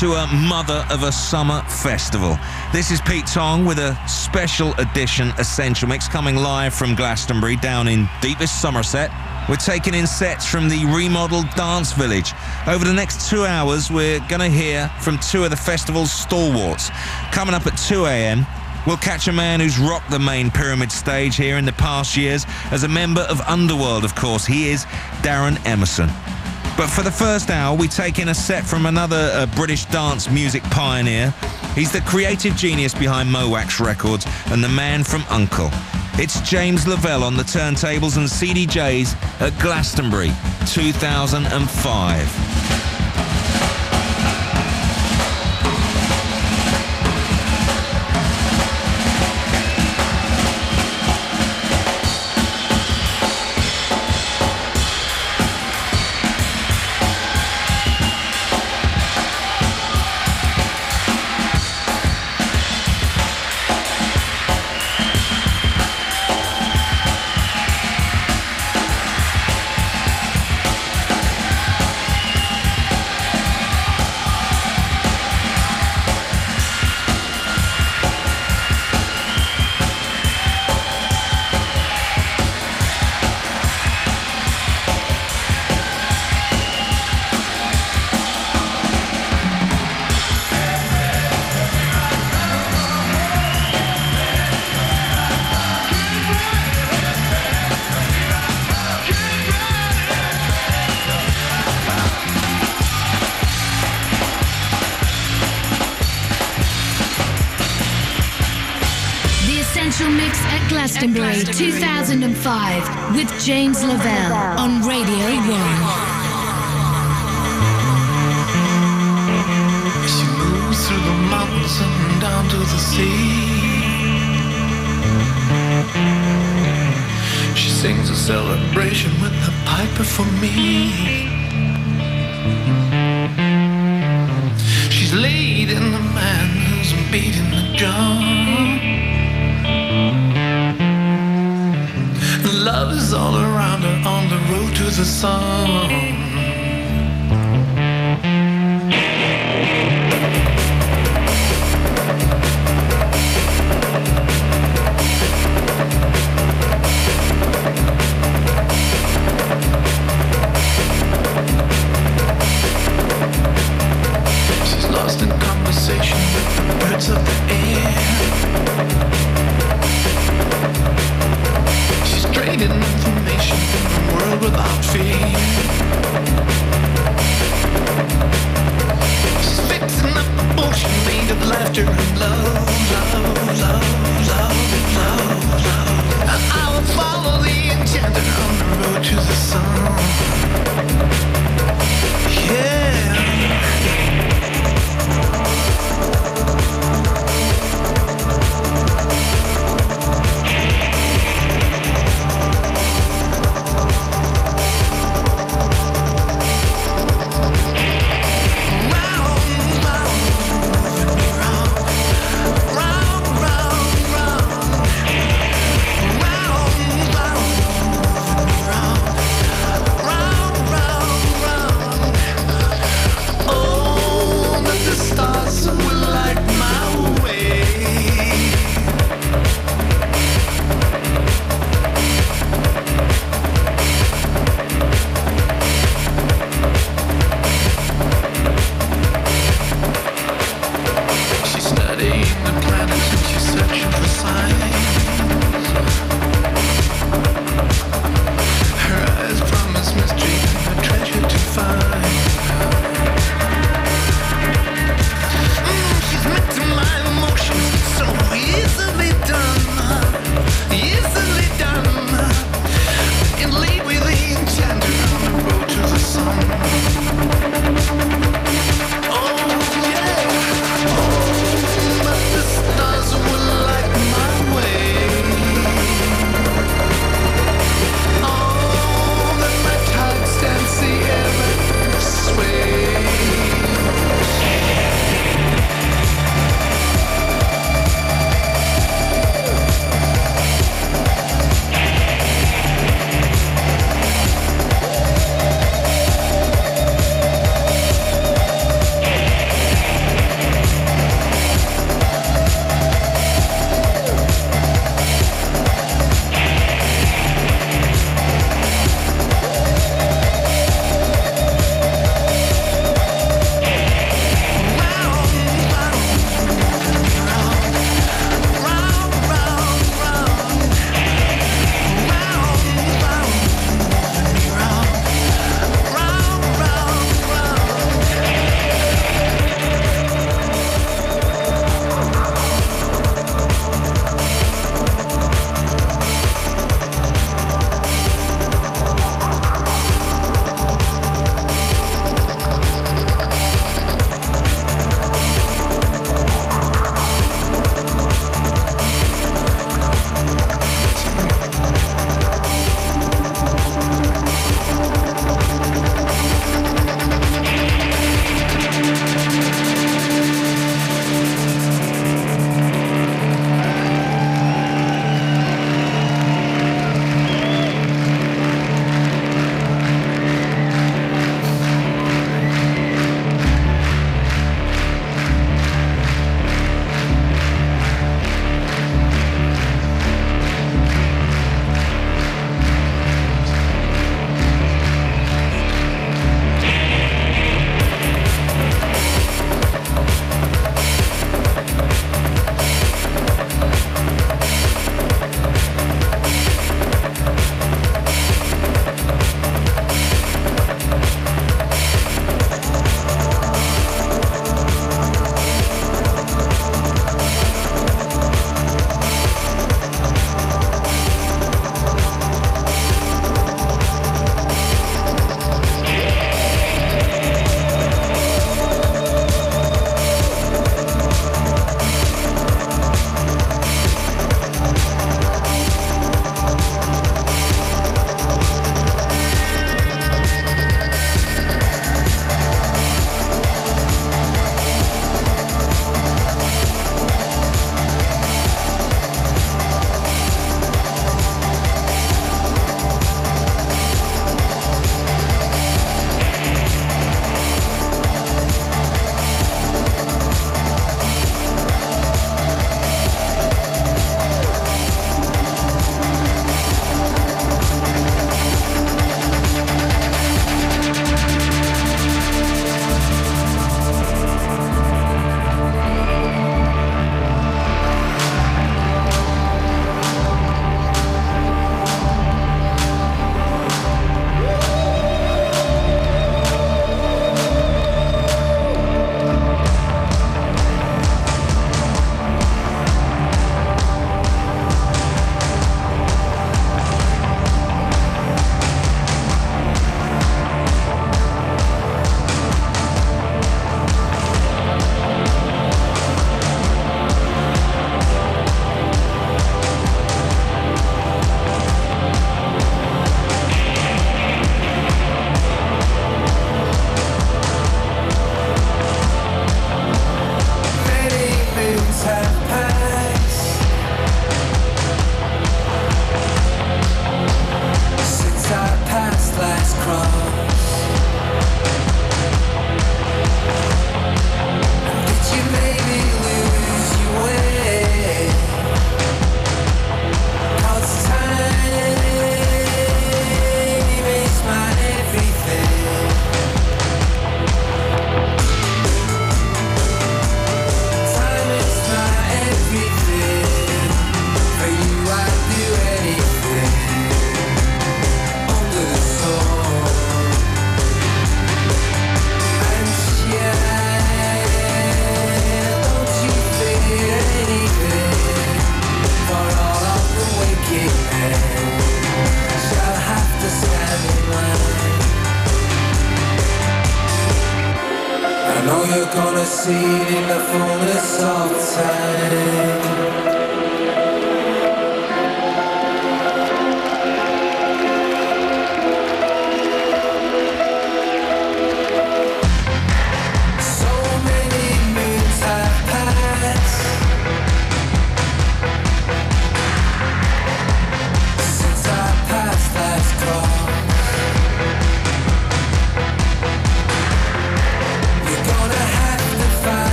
to a Mother of a Summer Festival. This is Pete Tong with a special edition Essential Mix coming live from Glastonbury down in deepest Somerset. We're taking in sets from the remodeled Dance Village. Over the next two hours, we're going to hear from two of the festival's stalwarts. Coming up at 2 a.m., We'll catch a man who's rocked the main pyramid stage here in the past years as a member of Underworld, of course. He is Darren Emerson. But for the first hour, we take in a set from another uh, British dance music pioneer. He's the creative genius behind Mo' Wax Records and the man from UNKLE. It's James Lavelle on the turntables and CDJs at Glastonbury 2005.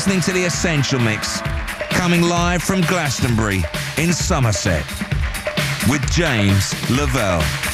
Listening to The Essential Mix, coming live from Glastonbury in Somerset with James Lavelle.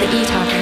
the e-talker.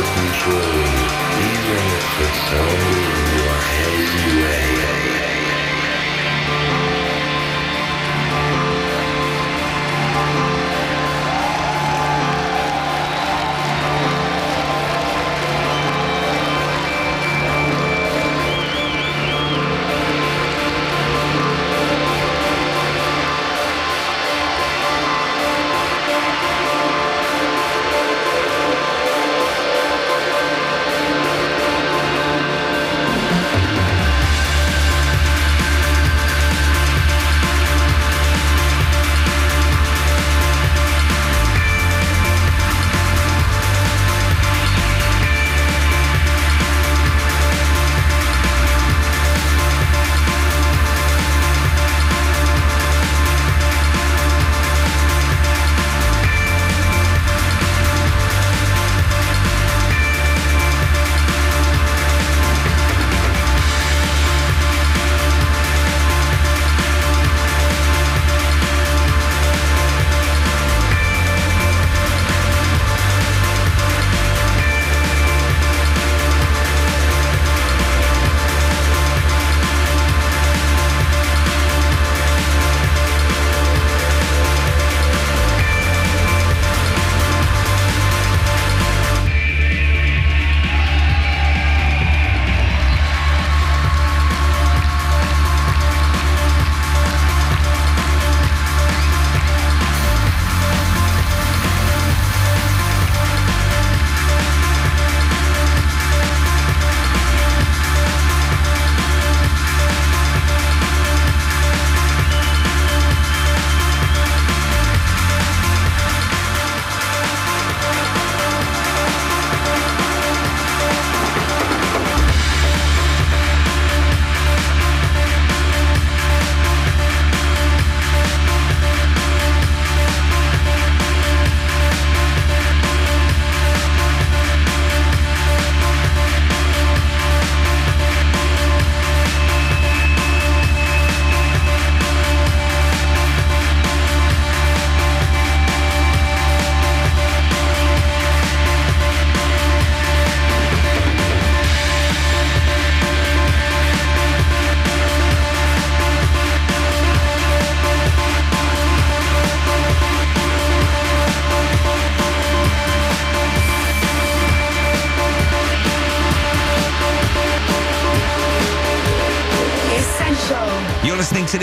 Be true, even if it's only your hazy way.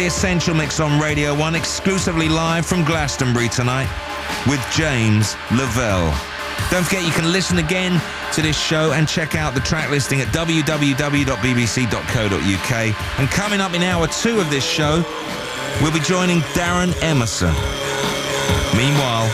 Essential Mix on Radio 1, exclusively live from Glastonbury tonight with James Lavelle. Don't forget you can listen again to this show and check out the track listing at www.bbc.co.uk. And coming up in hour two of this show, we'll be joining Darren Emerson. Meanwhile,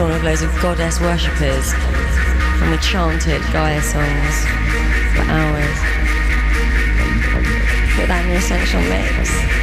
sauna loads of goddess worshippers and we chanted Gaia songs for hours. Put that in the essential mix.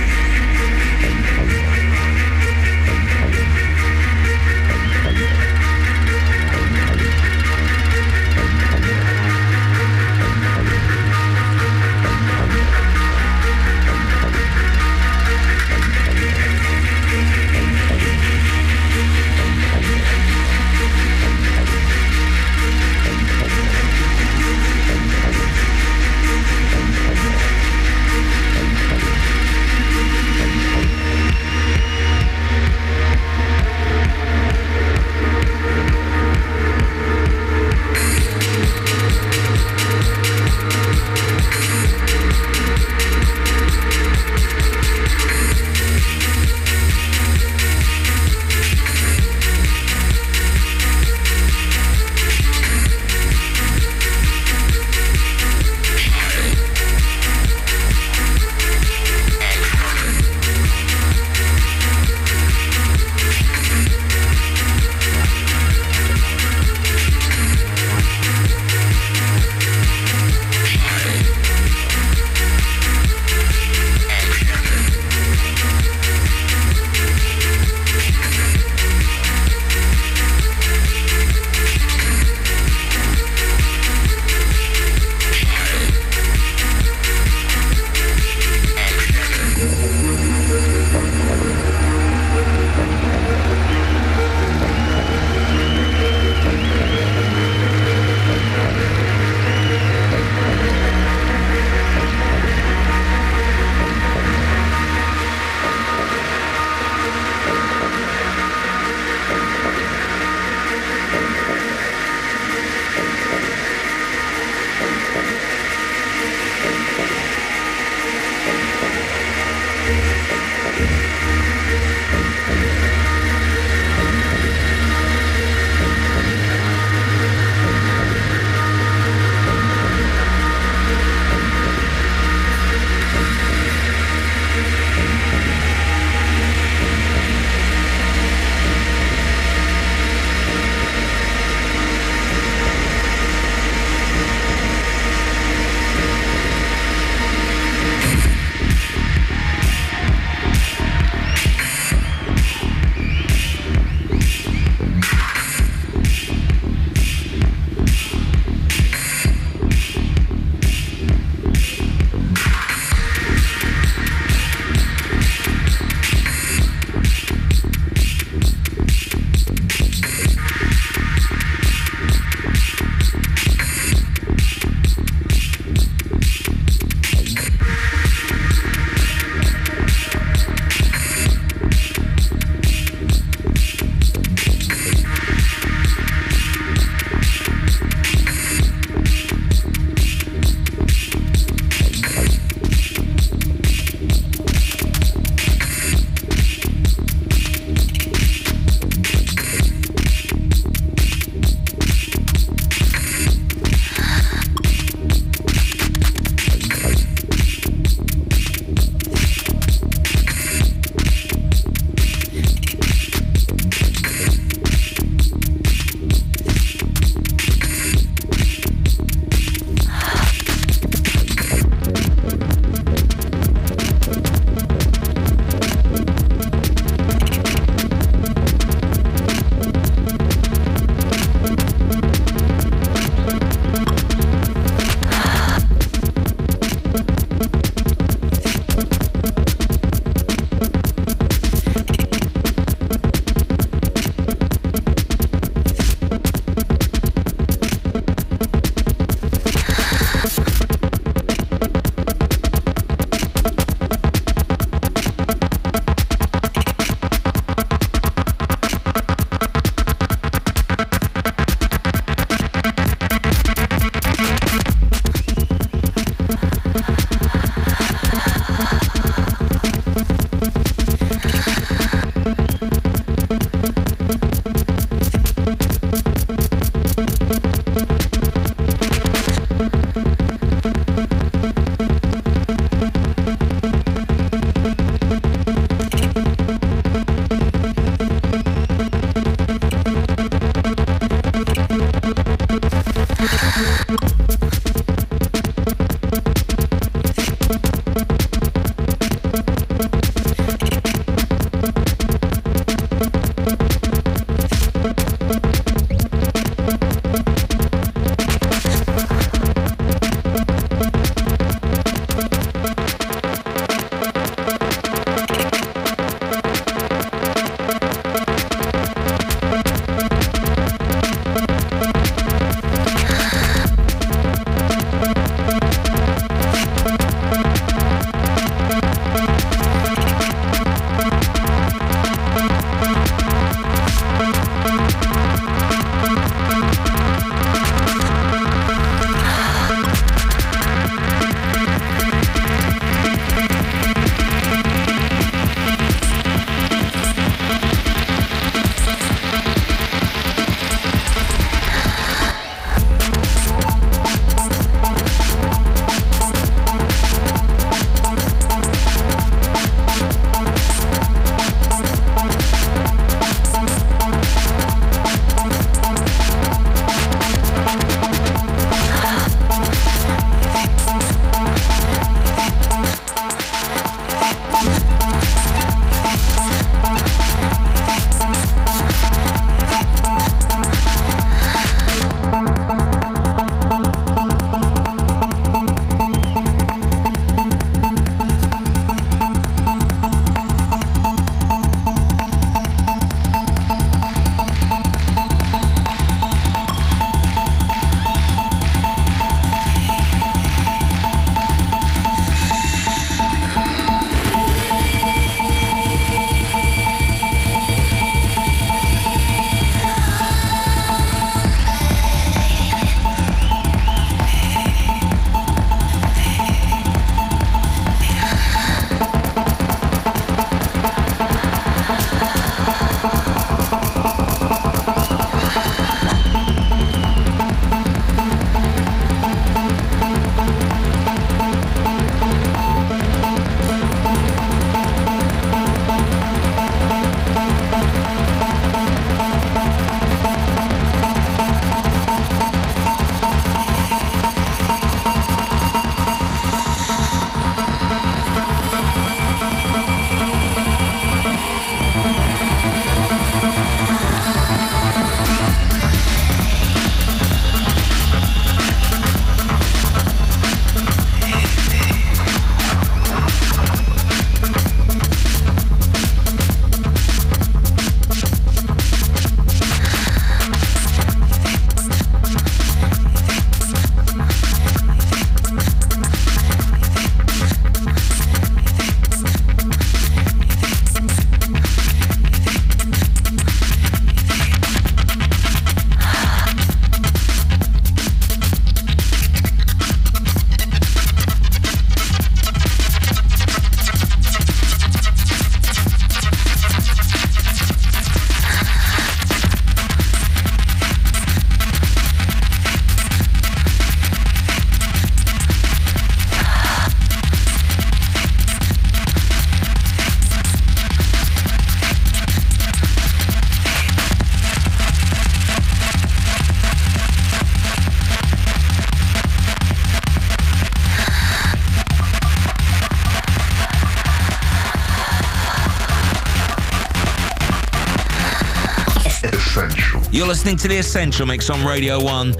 You're listening to The Essential Mix on Radio 1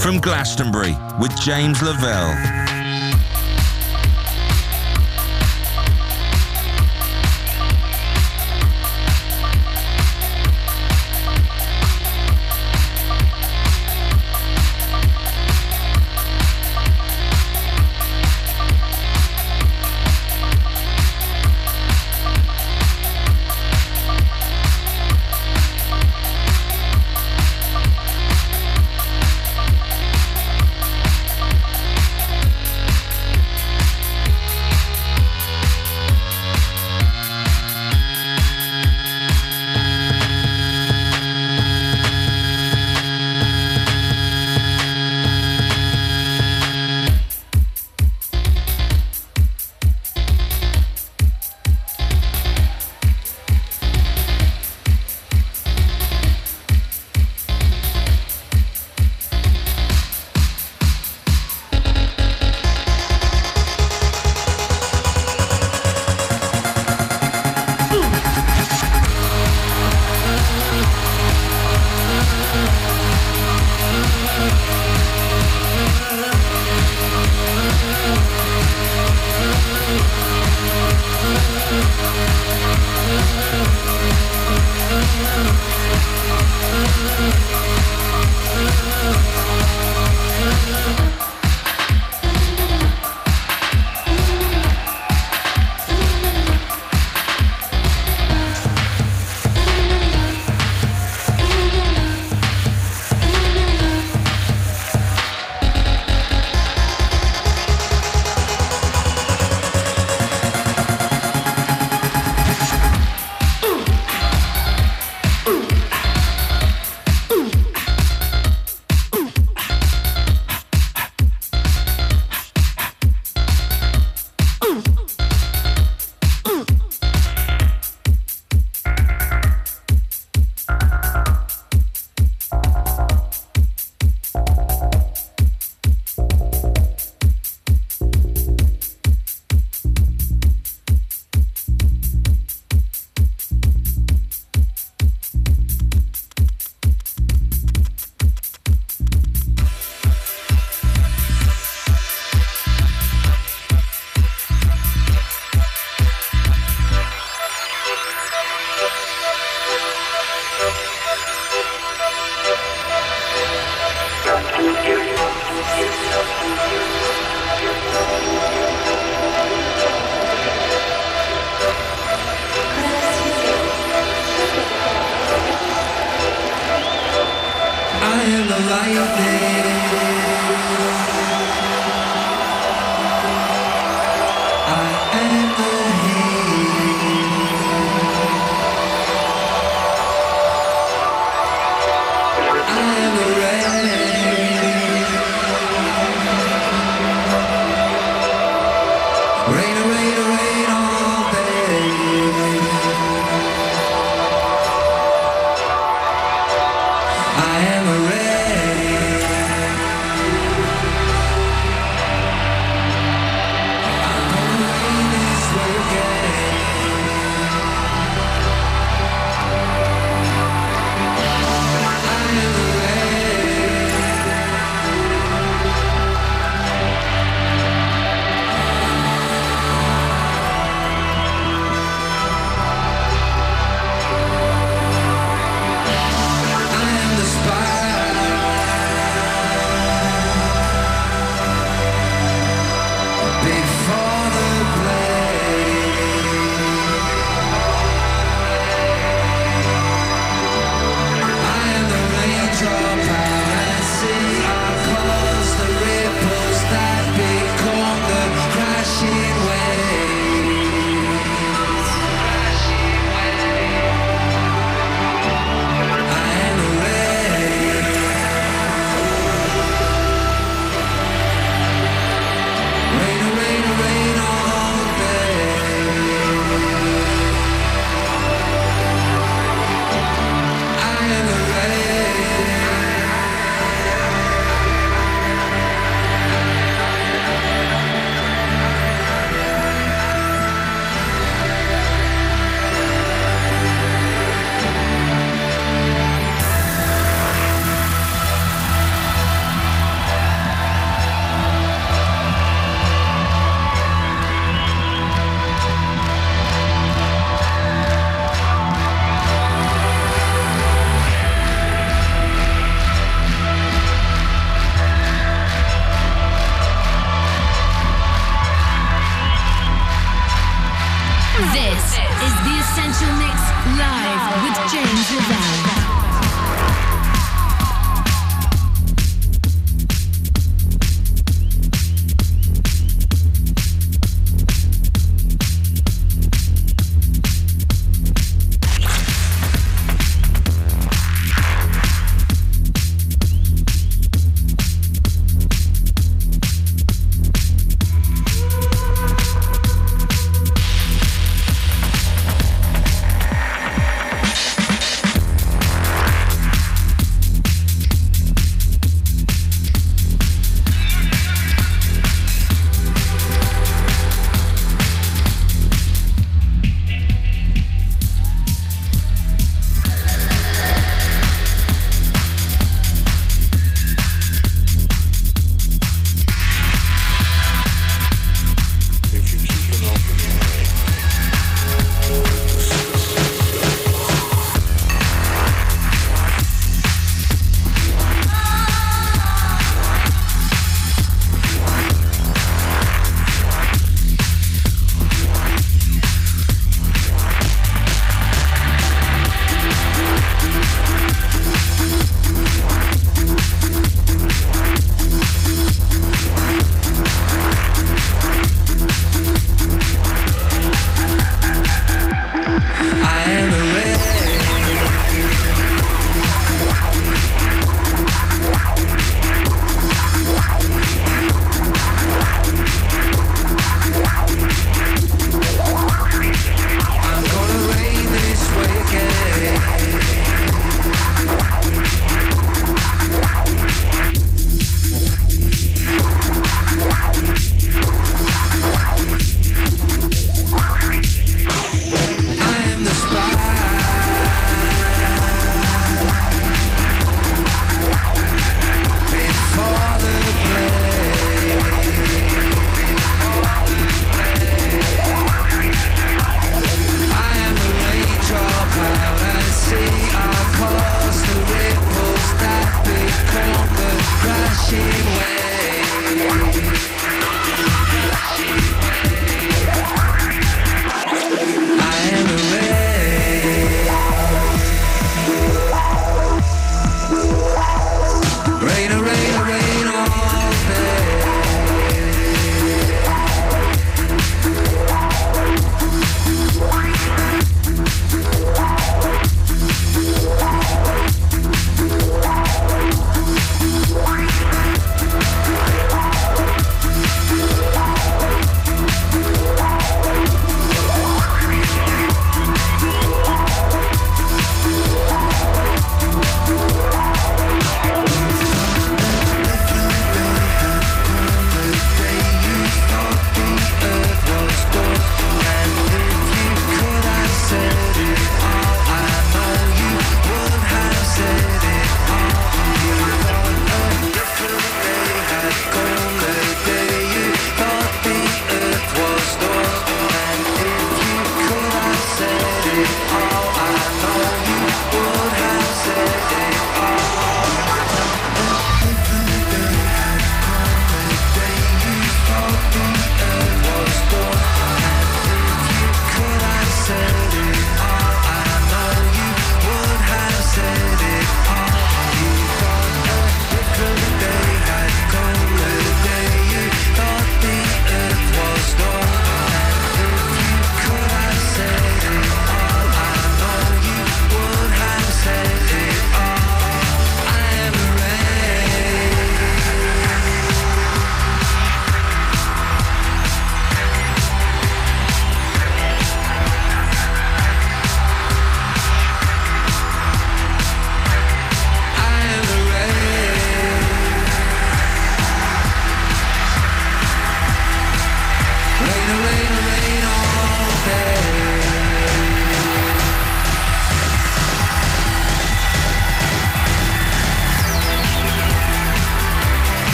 from Glastonbury with James Lavelle.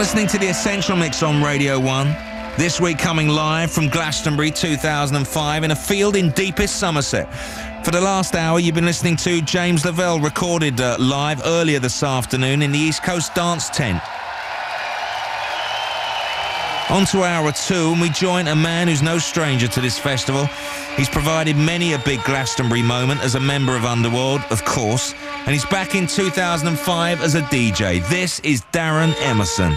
Listening to the Essential Mix on Radio 1. This week coming live from Glastonbury 2005 in a field in deepest Somerset. For the last hour, you've been listening to James Lavelle recorded uh, live earlier this afternoon in the East Coast Dance Tent. On to hour two, and we join a man who's no stranger to this festival. He's provided many a big Glastonbury moment as a member of Underworld, of course, and he's back in 2005 as a DJ. This is Darren Emerson.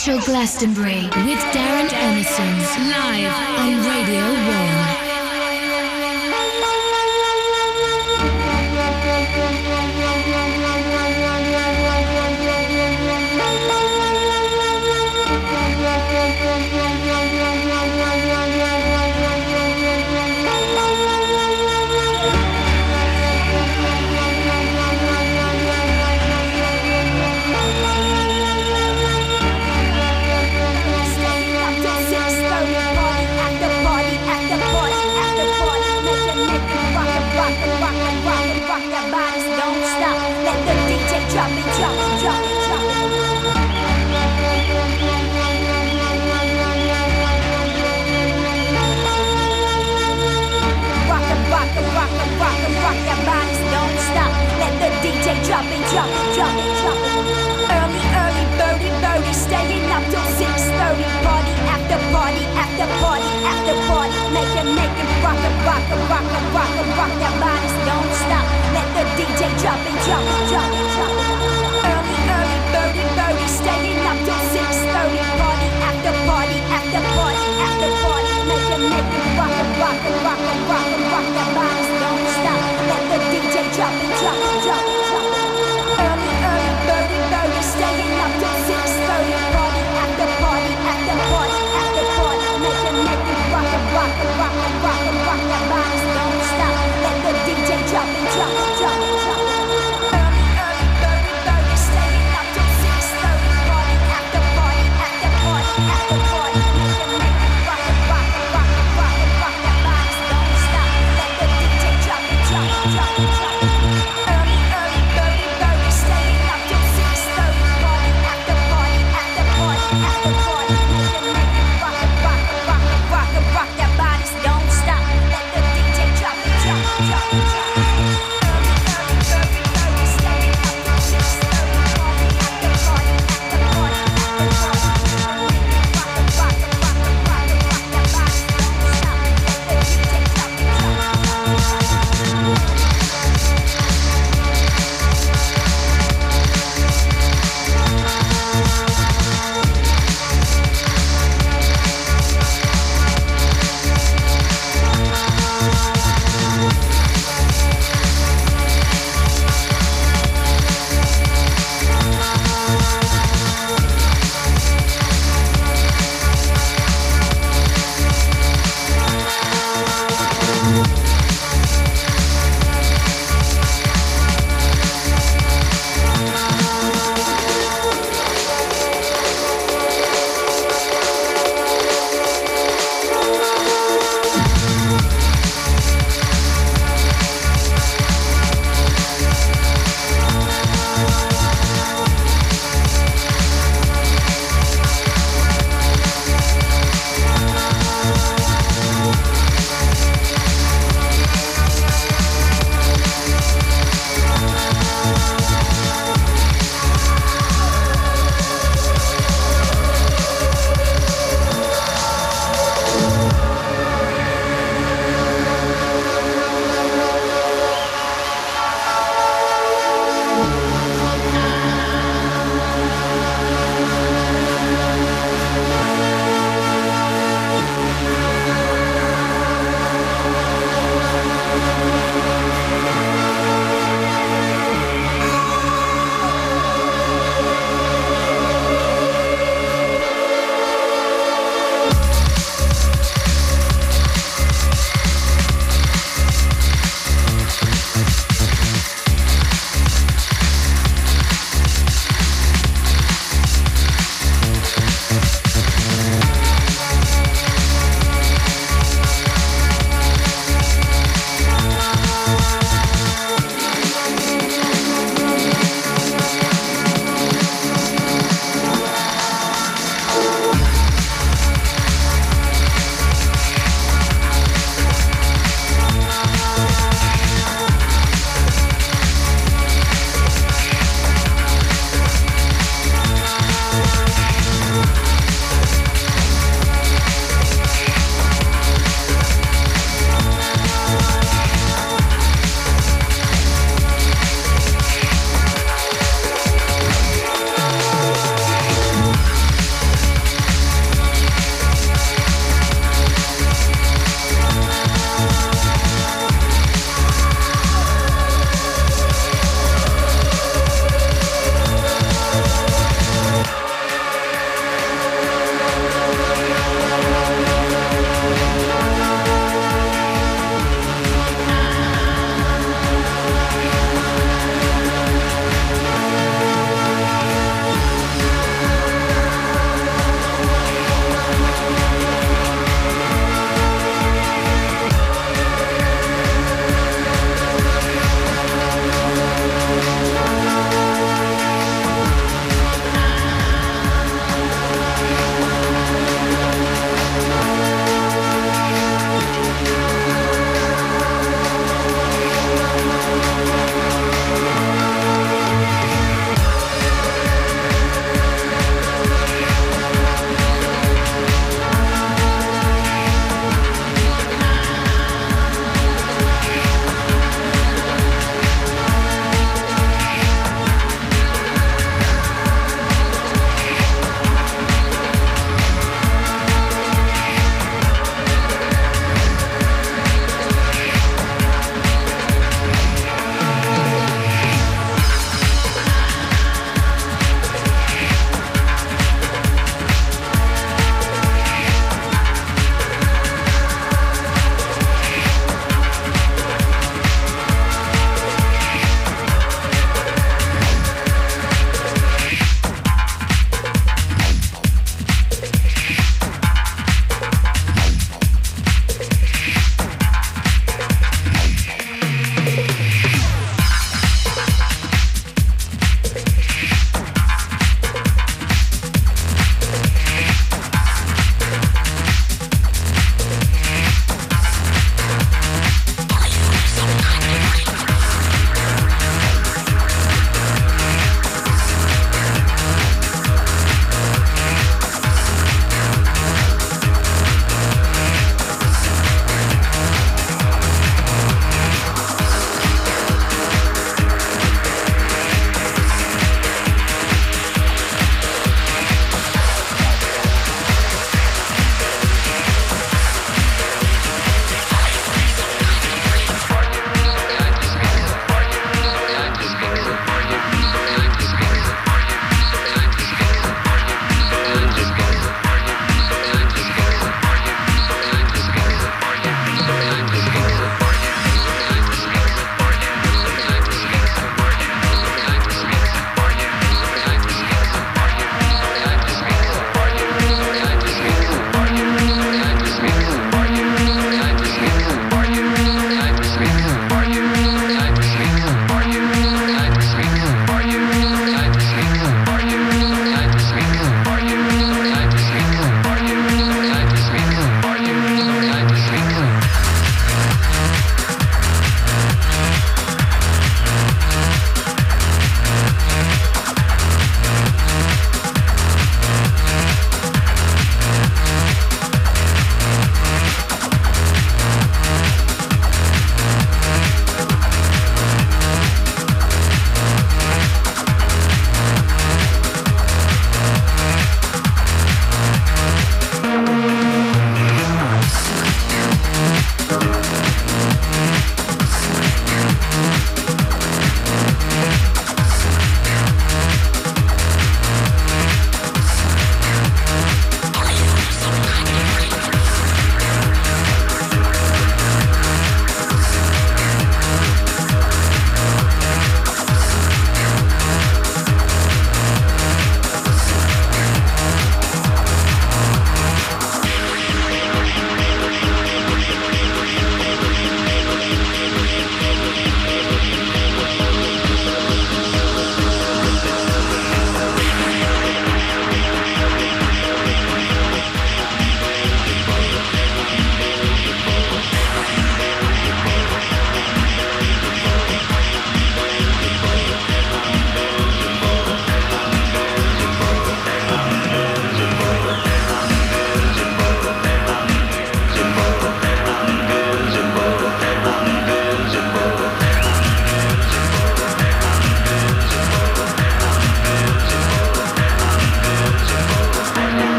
Essential Glastonbury with Darren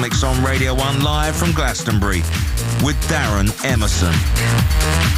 Mix on Radio 1 live from Glastonbury with Darren Emerson.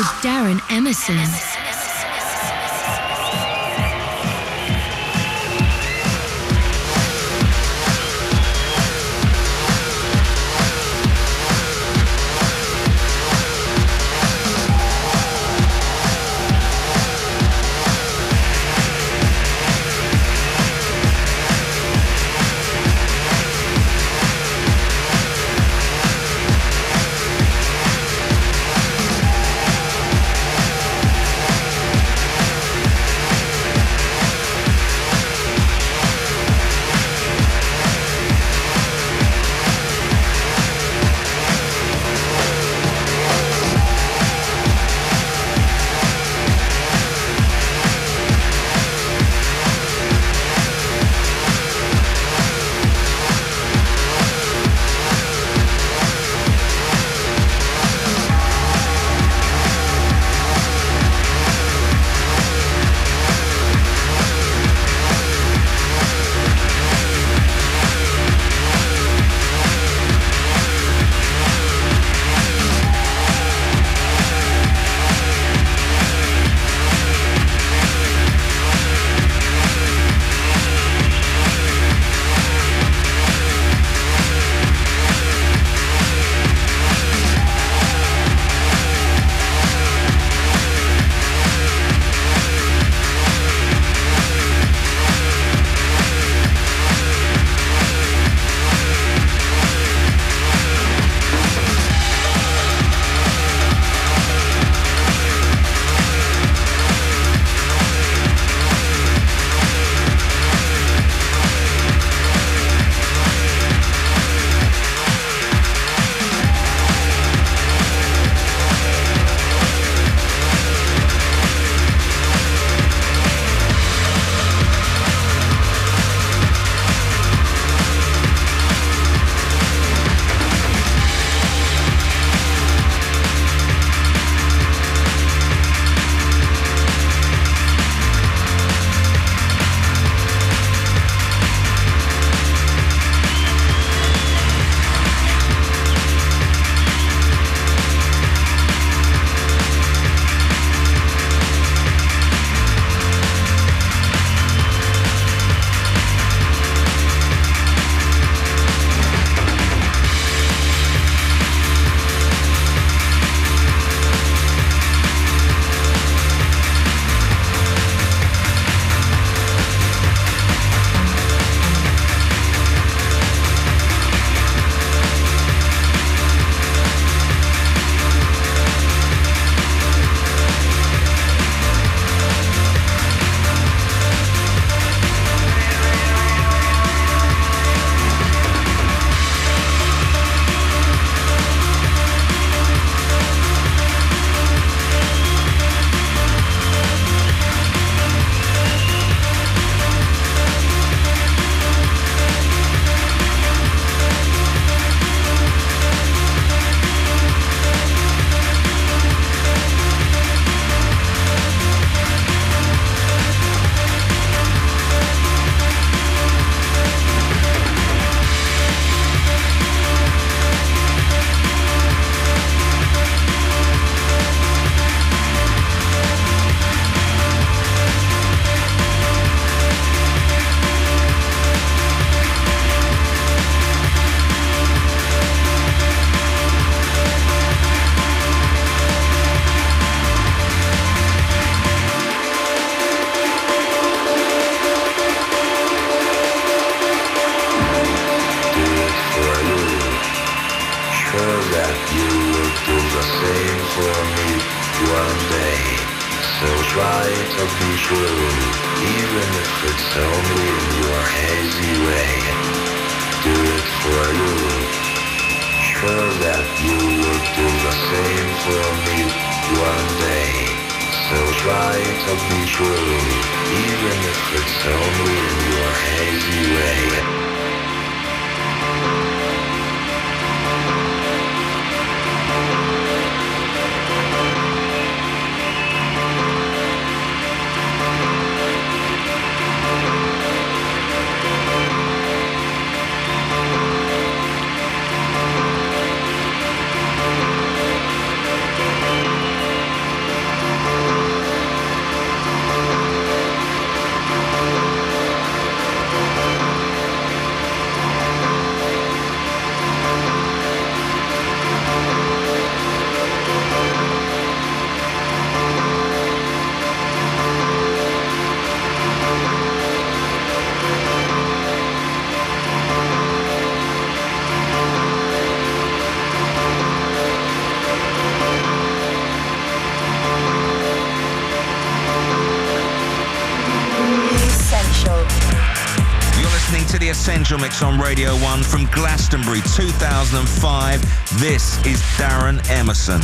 Emerson. Essential Mix on Radio 1 from Glastonbury 2005. This is Darren Emerson.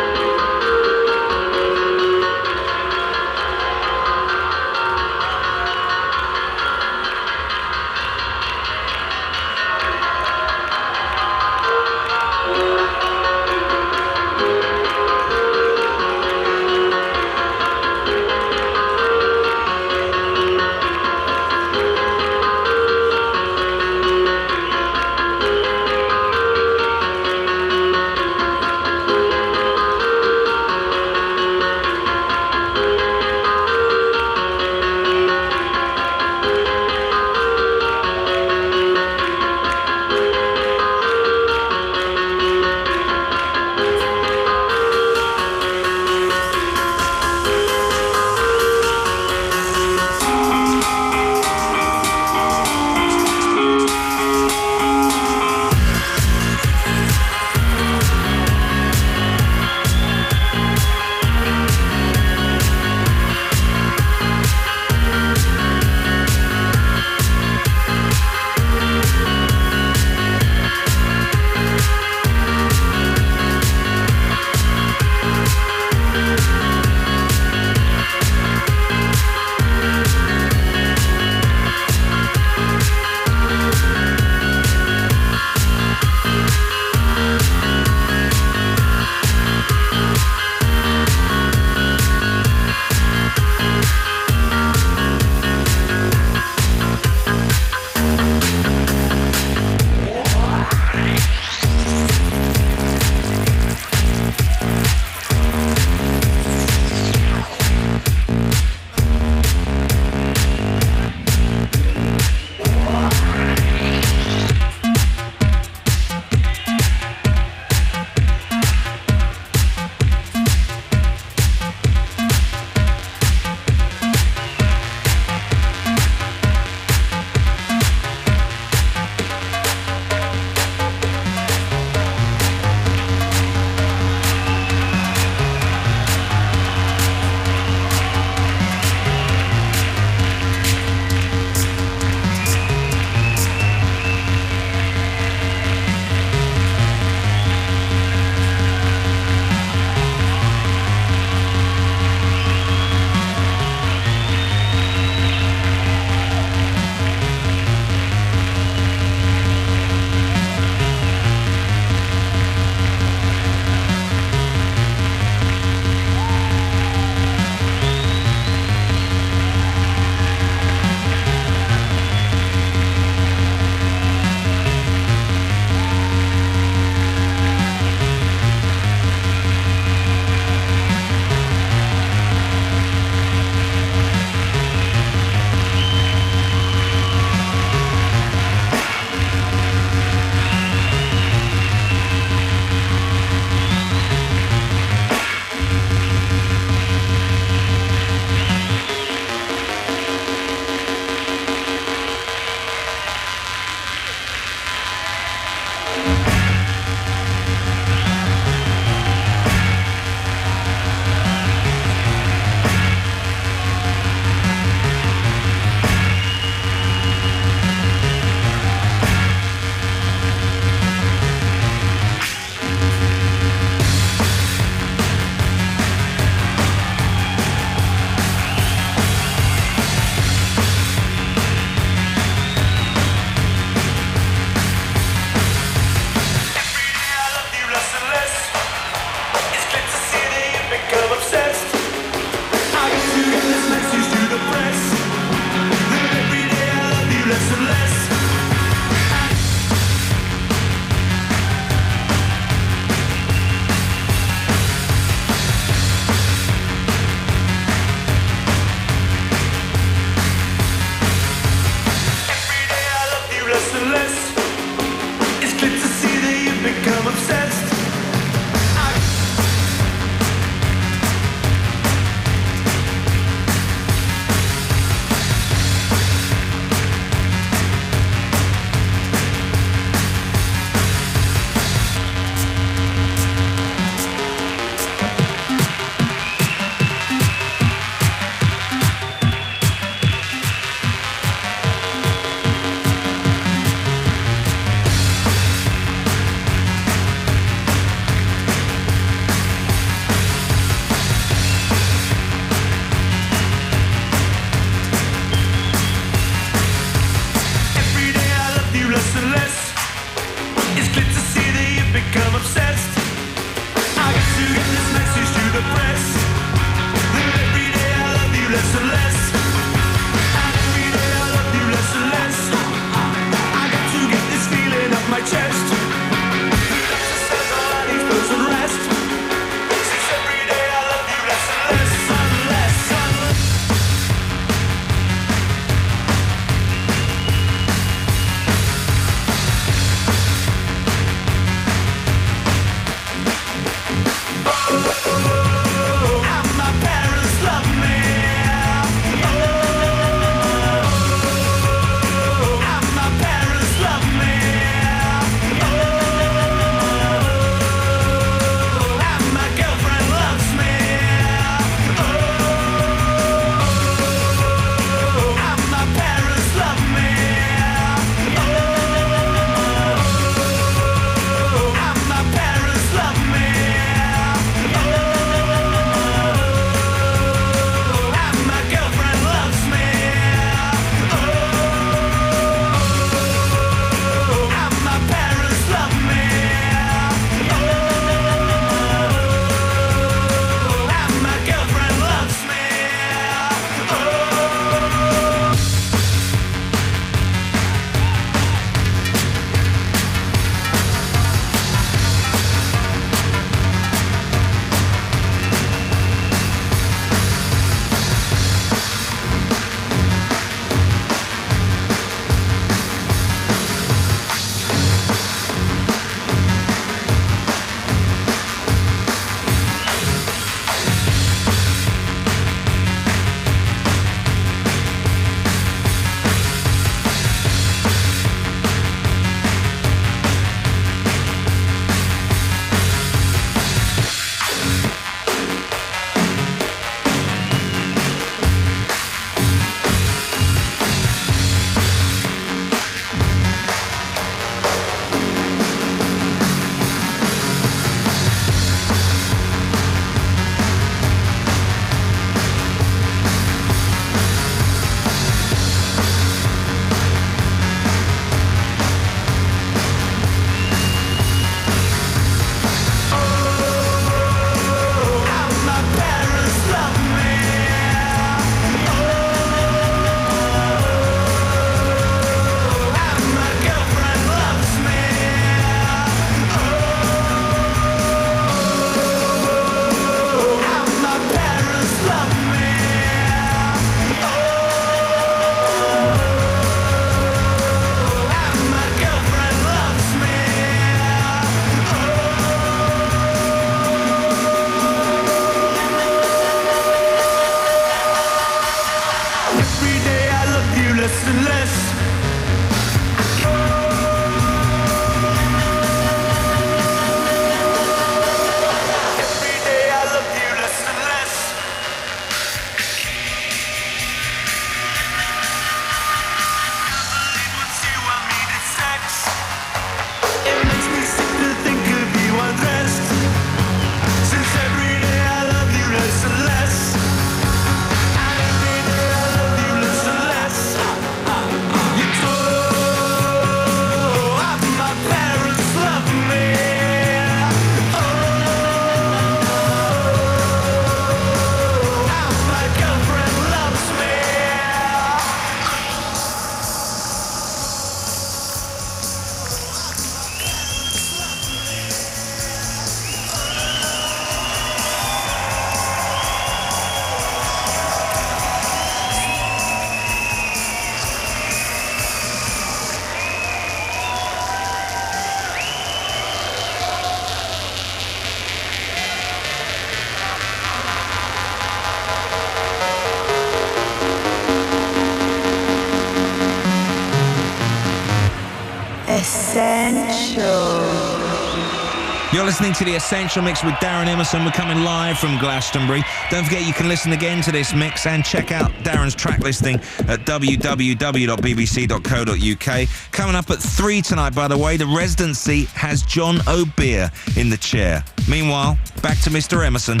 Listening to the Essential Mix with Darren Emerson. We're coming live from Glastonbury. Don't forget you can listen again to this mix and check out Darren's track listing at www.bbc.co.uk. Coming up at 3 tonight, by the way, the residency has Jon O'Bir in the chair. Meanwhile, back to Mr. Emerson.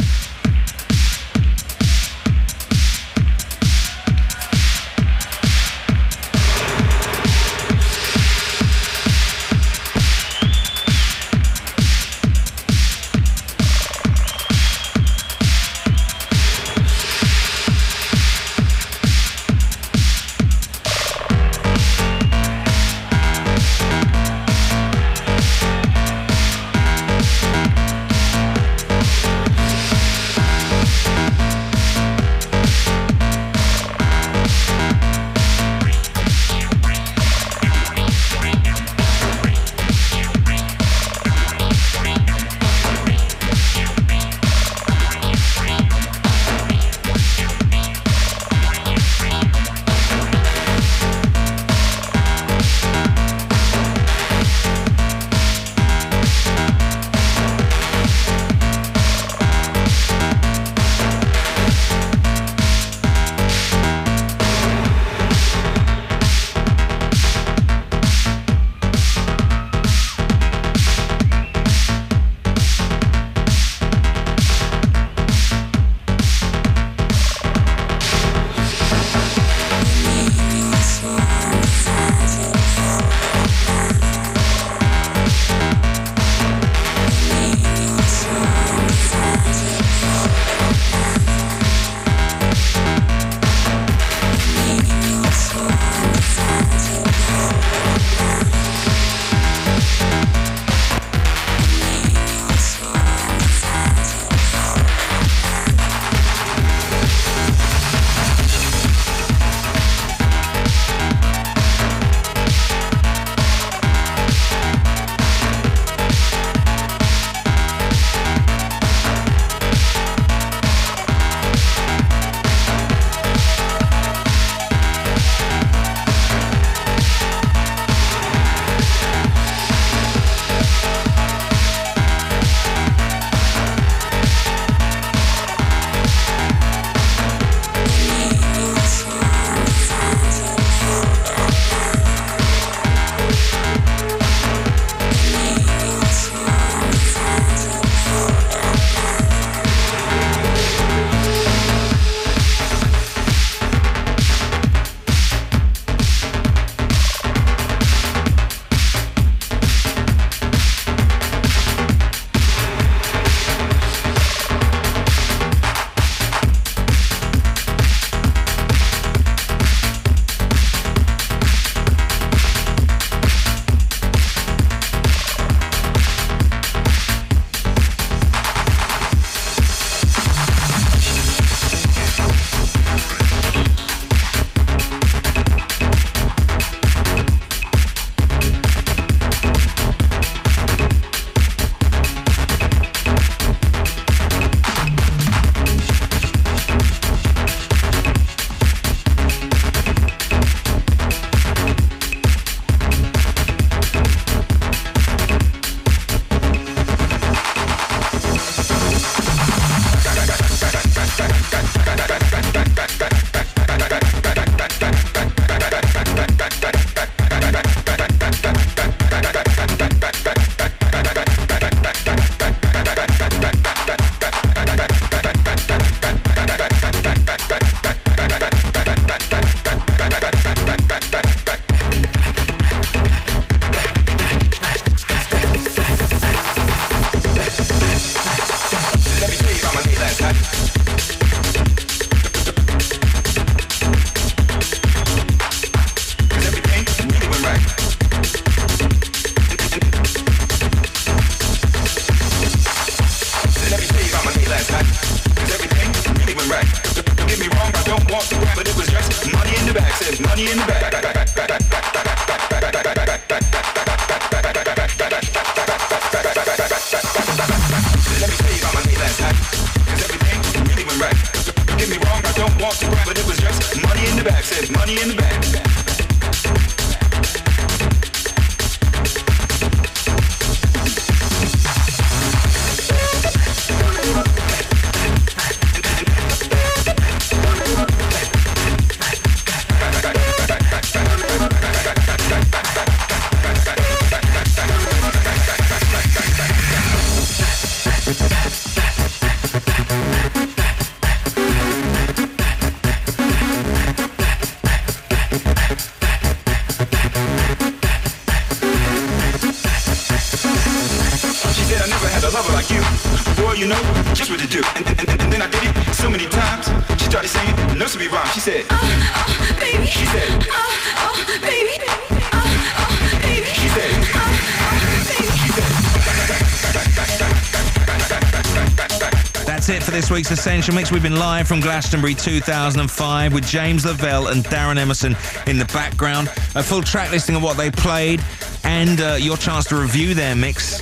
Week's Essential Mix. We've been live from Glastonbury 2005 with James Lavelle and Darren Emerson in the background. A full track listing of what they played and uh, your chance to review their mix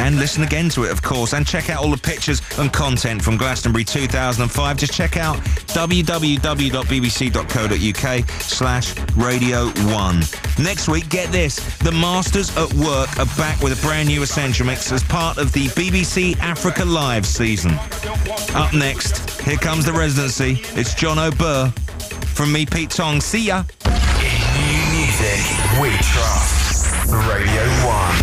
and listen again to it, of course, and check out all the pictures and content from Glastonbury 2005. Just check out www.bbc.co.uk slash Radio 1. Next week, get this, the Masters at Work are back with a brand new Essential Mix as part of the BBC Africa Live season. Up next, here comes the residency. It's Jon O'Bir. From me, Pete Tong. See ya. In new music, we trust. Radio